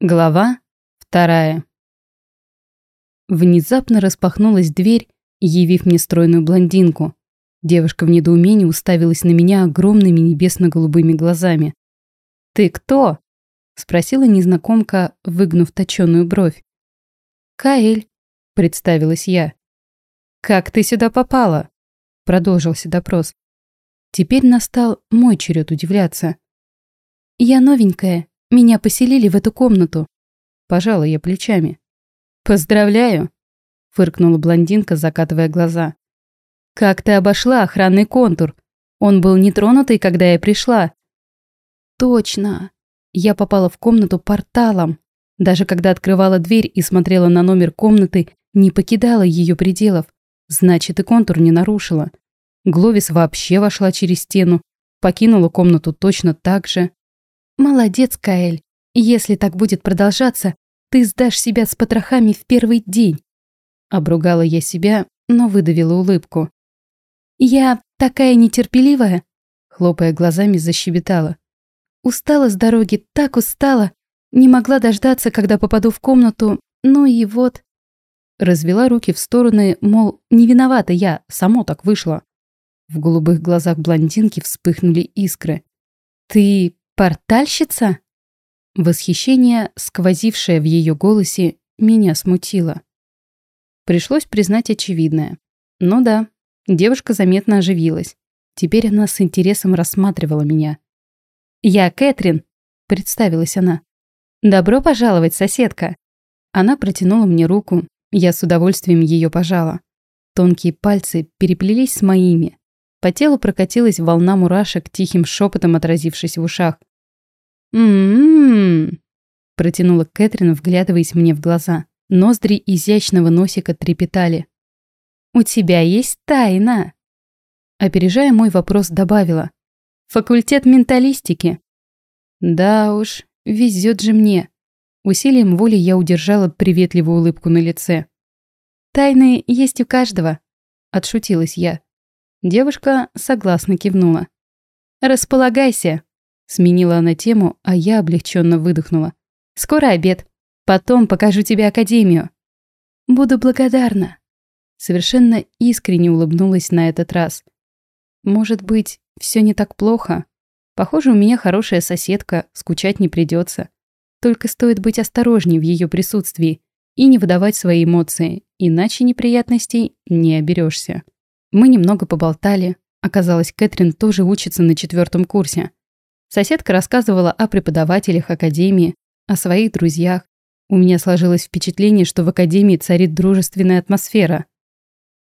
Глава вторая. Внезапно распахнулась дверь, явив мне стройную блондинку. Девушка в недоумении уставилась на меня огромными небесно-голубыми глазами. «Ты кто?» — спросила незнакомка, выгнув точёную бровь. «Каэль», — представилась я. «Как ты сюда попала?» — продолжился допрос. Теперь настал мой черед удивляться. «Я новенькая, меня поселили в эту комнату. Пожала я плечами. Поздравляю, фыркнула блондинка, закатывая глаза. Как ты обошла охранный контур? Он был нетронутый, когда я пришла. Точно. Я попала в комнату порталом. Даже когда открывала дверь и смотрела на номер комнаты, не покидала ее пределов. Значит, и контур не нарушила. Гловис вообще вошла через стену, покинула комнату точно так же. «Молодец, Каэль. Если так будет продолжаться, ты сдашь себя с потрохами в первый день». Обругала я себя, но выдавила улыбку. «Я такая нетерпеливая», — хлопая глазами, защебетала. «Устала с дороги, так устала. Не могла дождаться, когда попаду в комнату. Ну и вот...» Развела руки в стороны, мол, не виновата я, само так вышло. В голубых глазах блондинки вспыхнули искры. «Ты «Портальщица?» Восхищение, сквозившее в ее голосе, меня смутило. Пришлось признать очевидное. Ну да, девушка заметно оживилась. Теперь она с интересом рассматривала меня. «Я Кэтрин», — представилась она. «Добро пожаловать, соседка». Она протянула мне руку, я с удовольствием ее пожала. Тонкие пальцы переплелись с моими. По телу прокатилась волна мурашек, тихим шепотом отразившись в ушах. «М-м-м», протянула Кэтрин, вглядываясь мне в глаза. Ноздри изящного носика трепетали. «У тебя есть тайна!» Опережая мой вопрос, добавила. «Факультет менталистики». «Да уж, везет же мне». Усилием воли я удержала приветливую улыбку на лице. «Тайны есть у каждого», — отшутилась я. Девушка согласно кивнула. «Располагайся», Сменила она тему, а я облегченно выдохнула. «Скоро обед. Потом покажу тебе академию». «Буду благодарна». Совершенно искренне улыбнулась на этот раз. «Может быть, все не так плохо? Похоже, у меня хорошая соседка, скучать не придется. Только стоит быть осторожней в ее присутствии и не выдавать свои эмоции, иначе неприятностей не оберешься. Мы немного поболтали. Оказалось, Кэтрин тоже учится на четвертом курсе. Соседка рассказывала о преподавателях академии, о своих друзьях. У меня сложилось впечатление, что в академии царит дружественная атмосфера.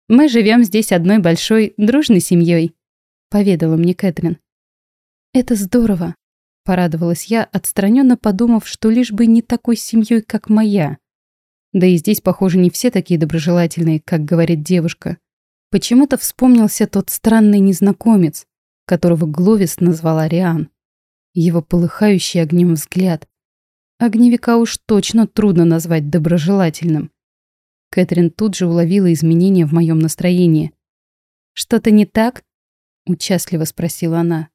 «Мы живем здесь одной большой, дружной семьей», — поведала мне Кэтрин. «Это здорово», — порадовалась я, отстраненно подумав, что лишь бы не такой семьей, как моя. Да и здесь, похоже, не все такие доброжелательные, как говорит девушка. Почему-то вспомнился тот странный незнакомец, которого Гловис назвала Риан его полыхающий огнем взгляд. Огневика уж точно трудно назвать доброжелательным. Кэтрин тут же уловила изменения в моем настроении. «Что-то не так?» — участливо спросила она.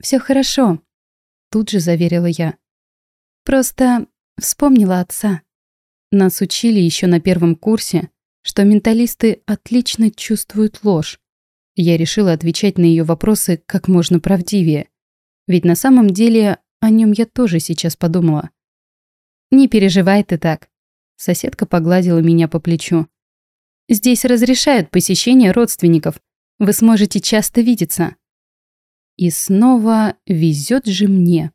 «Все хорошо», — тут же заверила я. «Просто вспомнила отца. Нас учили еще на первом курсе, что менталисты отлично чувствуют ложь. Я решила отвечать на ее вопросы как можно правдивее. Ведь на самом деле о нем я тоже сейчас подумала. «Не переживай ты так», — соседка погладила меня по плечу. «Здесь разрешают посещение родственников. Вы сможете часто видеться». И снова везет же мне.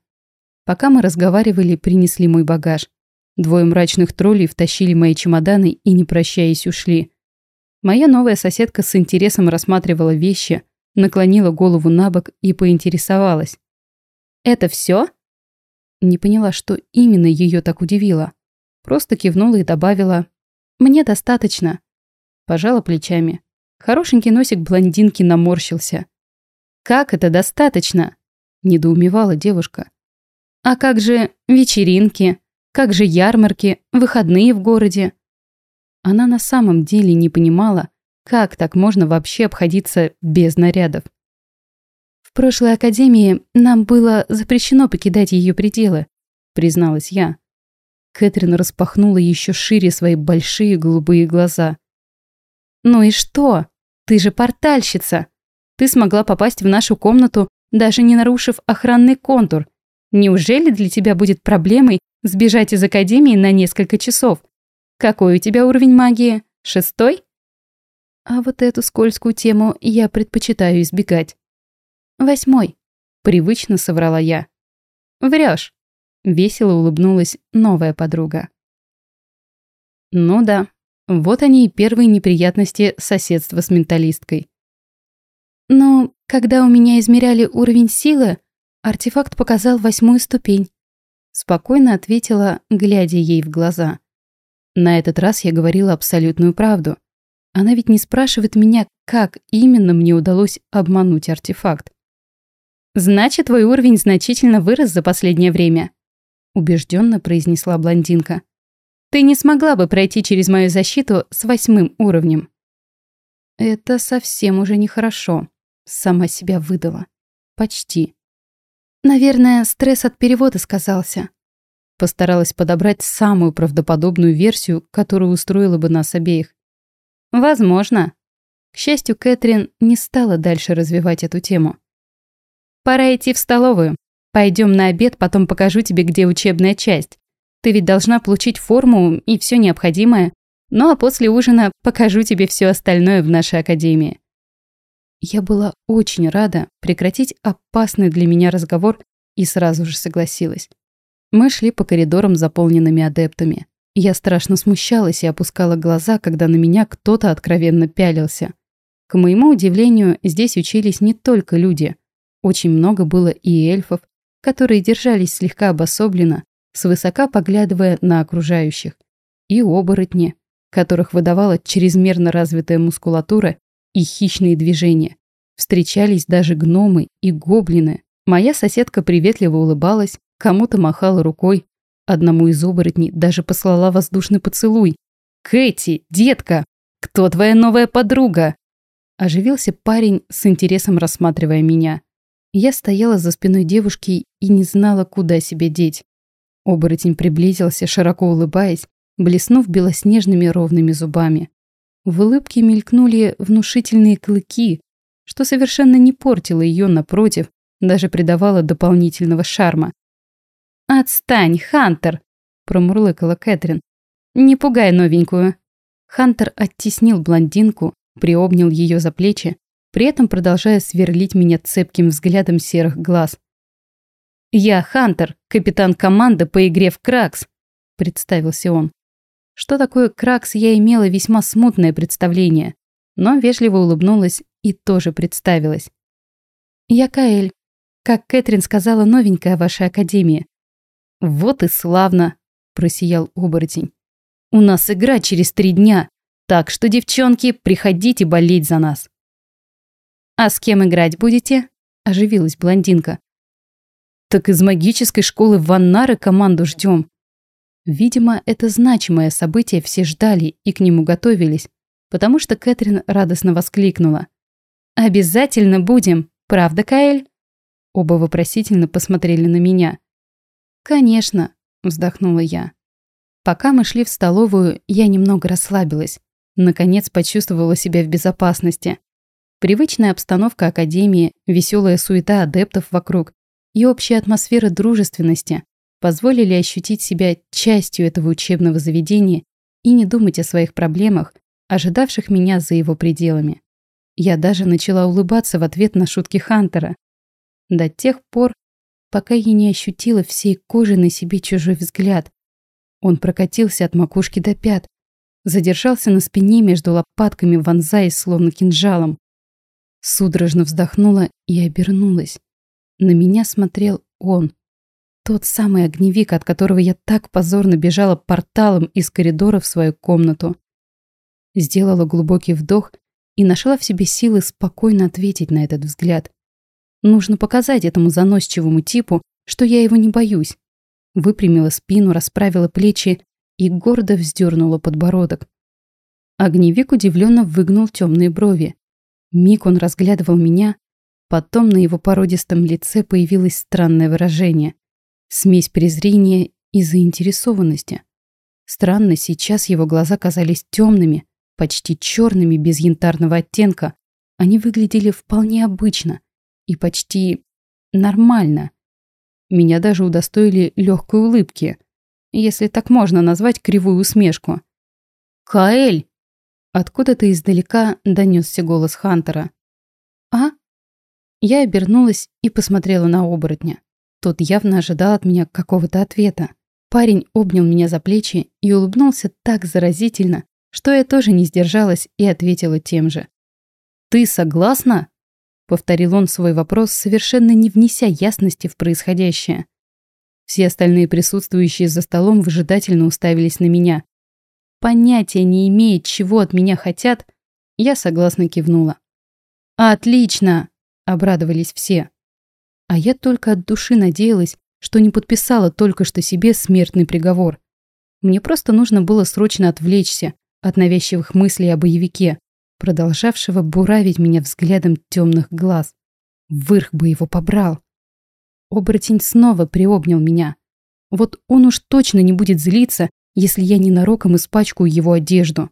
Пока мы разговаривали, принесли мой багаж. Двое мрачных троллей втащили мои чемоданы и, не прощаясь, ушли. Моя новая соседка с интересом рассматривала вещи, наклонила голову на бок и поинтересовалась. «Это все? Не поняла, что именно ее так удивило. Просто кивнула и добавила «Мне достаточно». Пожала плечами. Хорошенький носик блондинки наморщился. «Как это достаточно?» – недоумевала девушка. «А как же вечеринки? Как же ярмарки, выходные в городе?» Она на самом деле не понимала, как так можно вообще обходиться без нарядов. Прошлой академии нам было запрещено покидать ее пределы, призналась я. Кэтрин распахнула еще шире свои большие голубые глаза. «Ну и что? Ты же портальщица. Ты смогла попасть в нашу комнату, даже не нарушив охранный контур. Неужели для тебя будет проблемой сбежать из академии на несколько часов? Какой у тебя уровень магии? Шестой? А вот эту скользкую тему я предпочитаю избегать. Восьмой. Привычно соврала я. Врешь. Весело улыбнулась новая подруга. Ну да, вот они и первые неприятности соседства с менталисткой. Но когда у меня измеряли уровень силы, артефакт показал восьмую ступень. Спокойно ответила, глядя ей в глаза. На этот раз я говорила абсолютную правду. Она ведь не спрашивает меня, как именно мне удалось обмануть артефакт. «Значит, твой уровень значительно вырос за последнее время», убежденно произнесла блондинка. «Ты не смогла бы пройти через мою защиту с восьмым уровнем». Это совсем уже нехорошо. Сама себя выдала. Почти. Наверное, стресс от перевода сказался. Постаралась подобрать самую правдоподобную версию, которая устроила бы нас обеих. Возможно. К счастью, Кэтрин не стала дальше развивать эту тему. Пора идти в столовую. Пойдем на обед, потом покажу тебе, где учебная часть. Ты ведь должна получить форму и все необходимое. Ну а после ужина покажу тебе все остальное в нашей академии. Я была очень рада прекратить опасный для меня разговор и сразу же согласилась. Мы шли по коридорам, заполненными адептами. Я страшно смущалась и опускала глаза, когда на меня кто-то откровенно пялился. К моему удивлению, здесь учились не только люди. Очень много было и эльфов, которые держались слегка обособленно, свысока поглядывая на окружающих, и оборотни, которых выдавала чрезмерно развитая мускулатура и хищные движения. Встречались даже гномы и гоблины. Моя соседка приветливо улыбалась, кому-то махала рукой, Одному из оборотней даже послала воздушный поцелуй. «Кэти, детка, кто твоя новая подруга?» Оживился парень с интересом рассматривая меня. Я стояла за спиной девушки и не знала, куда себя деть. Оборотень приблизился, широко улыбаясь, блеснув белоснежными ровными зубами. В улыбке мелькнули внушительные клыки, что совершенно не портило ее, напротив, даже придавало дополнительного шарма. «Отстань, Хантер!» – промурлыкала Кэтрин. «Не пугай новенькую!» Хантер оттеснил блондинку, приобнял ее за плечи, при этом продолжая сверлить меня цепким взглядом серых глаз. «Я Хантер, капитан команды по игре в Кракс», – представился он. Что такое Кракс, я имела весьма смутное представление, но вежливо улыбнулась и тоже представилась. «Я Каэль. Как Кэтрин сказала, новенькая в вашей академии. «Вот и славно!» – просиял оборотень. «У нас игра через три дня, так что, девчонки, приходите болеть за нас!» «А с кем играть будете?» – оживилась блондинка. «Так из магической школы Ваннары команду ждем. Видимо, это значимое событие все ждали и к нему готовились, потому что Кэтрин радостно воскликнула. «Обязательно будем, правда, Каэль?» Оба вопросительно посмотрели на меня. «Конечно», – вздохнула я. Пока мы шли в столовую, я немного расслабилась. Наконец почувствовала себя в безопасности. Привычная обстановка академии, веселая суета адептов вокруг и общая атмосфера дружественности позволили ощутить себя частью этого учебного заведения и не думать о своих проблемах, ожидавших меня за его пределами. Я даже начала улыбаться в ответ на шутки Хантера. До тех пор, пока я не ощутила всей кожи на себе чужой взгляд. Он прокатился от макушки до пят, задержался на спине между лопатками, вонзаясь словно кинжалом. Судорожно вздохнула и обернулась. На меня смотрел он. Тот самый огневик, от которого я так позорно бежала порталом из коридора в свою комнату. Сделала глубокий вдох и нашла в себе силы спокойно ответить на этот взгляд. Нужно показать этому заносчивому типу, что я его не боюсь. Выпрямила спину, расправила плечи и гордо вздернула подбородок. Огневик удивленно выгнул темные брови. Миг он разглядывал меня, потом на его породистом лице появилось странное выражение. Смесь презрения и заинтересованности. Странно, сейчас его глаза казались темными, почти черными, без янтарного оттенка. Они выглядели вполне обычно и почти нормально. Меня даже удостоили легкой улыбки, если так можно назвать кривую усмешку. «Каэль!» Откуда-то издалека донесся голос Хантера. «А?» Я обернулась и посмотрела на оборотня. Тот явно ожидал от меня какого-то ответа. Парень обнял меня за плечи и улыбнулся так заразительно, что я тоже не сдержалась и ответила тем же. «Ты согласна?» — повторил он свой вопрос, совершенно не внеся ясности в происходящее. Все остальные присутствующие за столом выжидательно уставились на меня. Понятия не имея, чего от меня хотят, я согласно кивнула. «Отлично!» — обрадовались все. А я только от души надеялась, что не подписала только что себе смертный приговор. Мне просто нужно было срочно отвлечься от навязчивых мыслей о боевике, продолжавшего буравить меня взглядом темных глаз. Вырх бы его побрал. Оборотень снова приобнял меня. Вот он уж точно не будет злиться, если я ненароком испачкаю его одежду.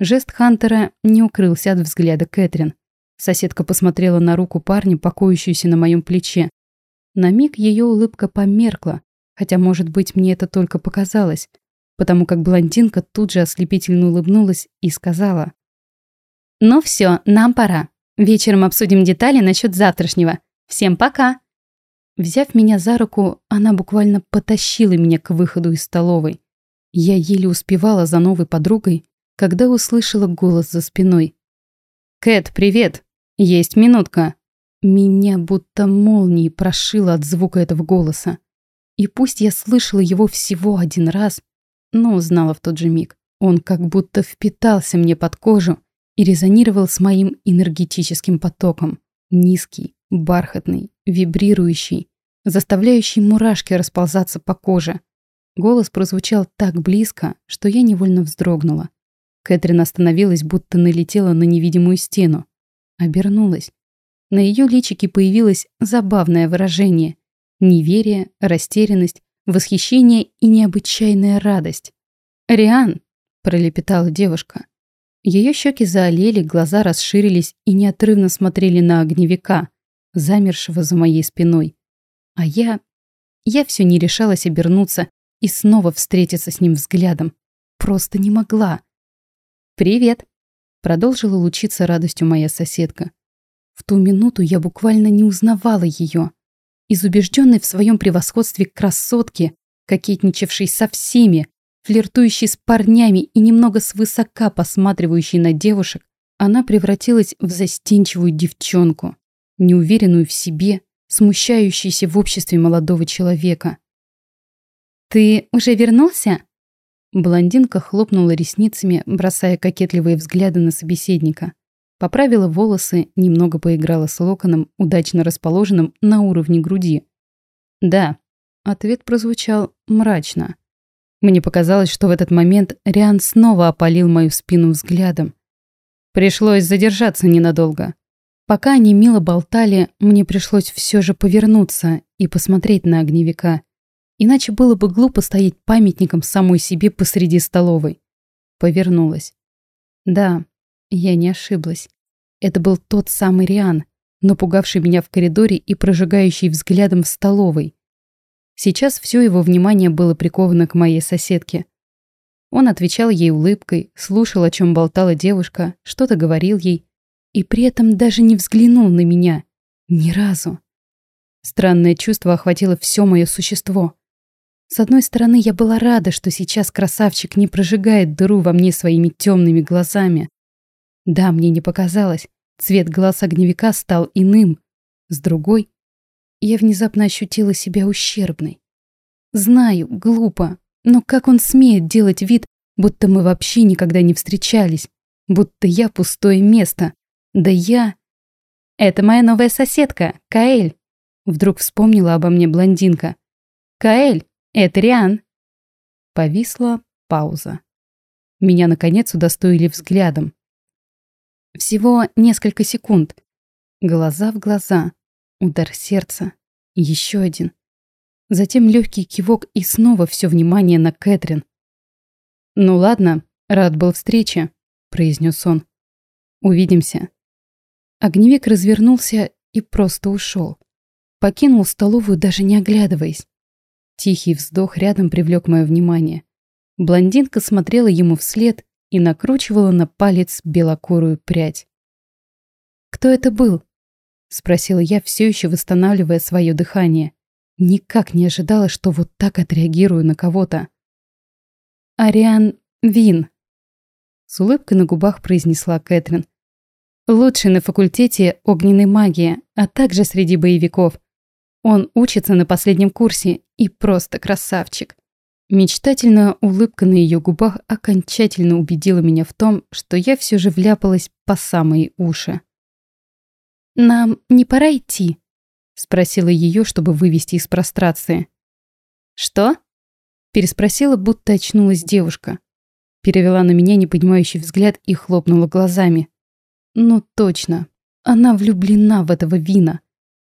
Жест Хантера не укрылся от взгляда Кэтрин. Соседка посмотрела на руку парня, покоящуюся на моем плече, на миг ее улыбка померкла, хотя, может быть, мне это только показалось, потому как блондинка тут же ослепительно улыбнулась и сказала. «Ну все, нам пора. Вечером обсудим детали насчет завтрашнего. Всем пока!» Взяв меня за руку, она буквально потащила меня к выходу из столовой. Я еле успевала за новой подругой, когда услышала голос за спиной. «Кэт, привет! Есть минутка!» Меня будто молнией прошило от звука этого голоса. И пусть я слышала его всего один раз, но узнала в тот же миг. Он как будто впитался мне под кожу и резонировал с моим энергетическим потоком. Низкий, бархатный, вибрирующий, заставляющий мурашки расползаться по коже. Голос прозвучал так близко, что я невольно вздрогнула. Кэтрин остановилась, будто налетела на невидимую стену. Обернулась. На ее личике появилось забавное выражение. Неверие, растерянность, восхищение и необычайная радость. «Риан!» – пролепетала девушка. Ее щеки заолели, глаза расширились и неотрывно смотрели на огневика, замершего за моей спиной. А я... Я все не решалась обернуться и снова встретиться с ним взглядом. Просто не могла. «Привет!» – продолжила лучиться радостью моя соседка. В ту минуту я буквально не узнавала ее. Из убежденной в своем превосходстве красотки, кокетничавшей со всеми, флиртующей с парнями и немного свысока посматривающей на девушек, она превратилась в застенчивую девчонку, неуверенную в себе, смущающуюся в обществе молодого человека. «Ты уже вернулся?» Блондинка хлопнула ресницами, бросая кокетливые взгляды на собеседника. Поправила волосы, немного поиграла с локоном, удачно расположенным на уровне груди. «Да». Ответ прозвучал мрачно. Мне показалось, что в этот момент Риан снова опалил мою спину взглядом. Пришлось задержаться ненадолго. Пока они мило болтали, мне пришлось все же повернуться и посмотреть на огневика. Иначе было бы глупо стоять памятником самой себе посреди столовой. Повернулась. Да, я не ошиблась. Это был тот самый Риан, напугавший меня в коридоре и прожигающий взглядом в столовой. Сейчас все его внимание было приковано к моей соседке. Он отвечал ей улыбкой, слушал, о чем болтала девушка, что-то говорил ей, и при этом даже не взглянул на меня. Ни разу. Странное чувство охватило все мое существо. С одной стороны, я была рада, что сейчас красавчик не прожигает дыру во мне своими темными глазами. Да, мне не показалось. Цвет глаз огневика стал иным. С другой, я внезапно ощутила себя ущербной. Знаю, глупо, но как он смеет делать вид, будто мы вообще никогда не встречались, будто я пустое место. Да я... Это моя новая соседка, Каэль. Вдруг вспомнила обо мне блондинка. Каэль, это Риан. Повисла пауза. Меня, наконец, удостоили взглядом. Всего несколько секунд. Глаза в глаза. Удар сердца. Еще один. Затем легкий кивок и снова все внимание на Кэтрин. «Ну ладно, рад был встрече», — произнес он. «Увидимся». Огневик развернулся и просто ушел. Покинул столовую, даже не оглядываясь. Тихий вздох рядом привлек мое внимание. Блондинка смотрела ему вслед и накручивала на палец белокурую прядь. «Кто это был?» — спросила я, все еще восстанавливая свое дыхание. Никак не ожидала, что вот так отреагирую на кого-то. «Ариан Вин», — с улыбкой на губах произнесла Кэтрин. «Лучший на факультете огненной магии, а также среди боевиков. Он учится на последнем курсе и просто красавчик». Мечтательная улыбка на ее губах окончательно убедила меня в том, что я все же вляпалась по самые уши. «Нам не пора идти?» — спросила ее, чтобы вывести из прострации. «Что?» — переспросила, будто очнулась девушка. Перевела на меня непонимающий взгляд и хлопнула глазами. «Ну точно, она влюблена в этого вина.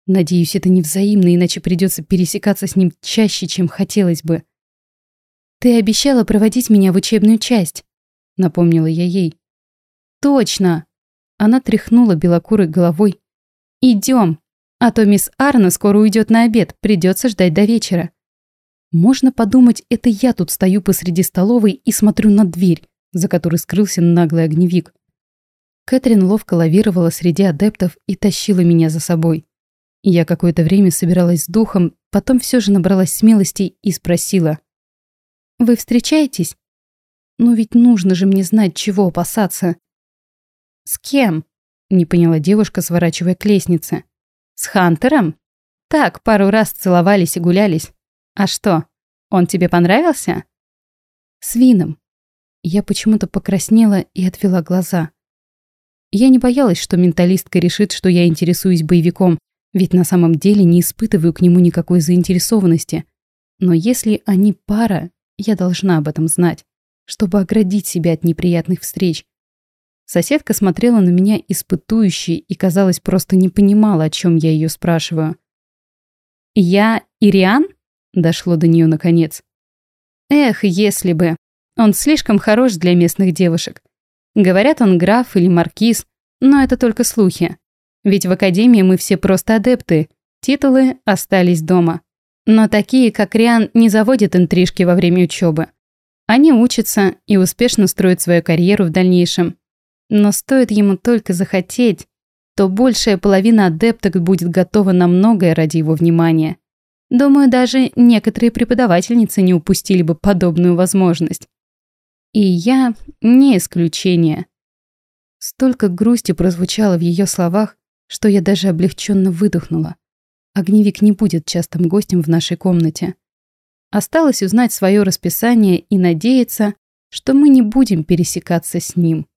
Надеюсь, это не взаимно, иначе придется пересекаться с ним чаще, чем хотелось бы». «Ты обещала проводить меня в учебную часть», — напомнила я ей. «Точно!» Она тряхнула белокурой головой. «Идем, а то мисс Арна скоро уйдет на обед, придется ждать до вечера». Можно подумать, это я тут стою посреди столовой и смотрю на дверь, за которой скрылся наглый огневик. Кэтрин ловко лавировала среди адептов и тащила меня за собой. Я какое-то время собиралась с духом, потом все же набралась смелости и спросила. Вы встречаетесь? Ну ведь нужно же мне знать, чего опасаться. С кем? Не поняла девушка, сворачивая к лестнице. С Хантером? Так, пару раз целовались и гулялись. А что, он тебе понравился? С Вином. Я почему-то покраснела и отвела глаза. Я не боялась, что менталистка решит, что я интересуюсь боевиком, ведь на самом деле не испытываю к нему никакой заинтересованности. Но если они пара, я должна об этом знать, чтобы оградить себя от неприятных встреч. Соседка смотрела на меня испытующе и, казалось, просто не понимала, о чем я ее спрашиваю. «Я Ириан?» – дошло до нее наконец. «Эх, если бы. Он слишком хорош для местных девушек. Говорят, он граф или маркиз, но это только слухи. Ведь в академии мы все просто адепты, титулы остались дома. Но такие, как Риан, не заводят интрижки во время учебы. Они учатся и успешно строят свою карьеру в дальнейшем. Но стоит ему только захотеть, то большая половина адепток будет готова на многое ради его внимания. Думаю, даже некоторые преподавательницы не упустили бы подобную возможность. И я не исключение. Столько грусти прозвучало в ее словах, что я даже облегченно выдохнула. Огневик не будет частым гостем в нашей комнате. Осталось узнать свое расписание и надеяться, что мы не будем пересекаться с ним.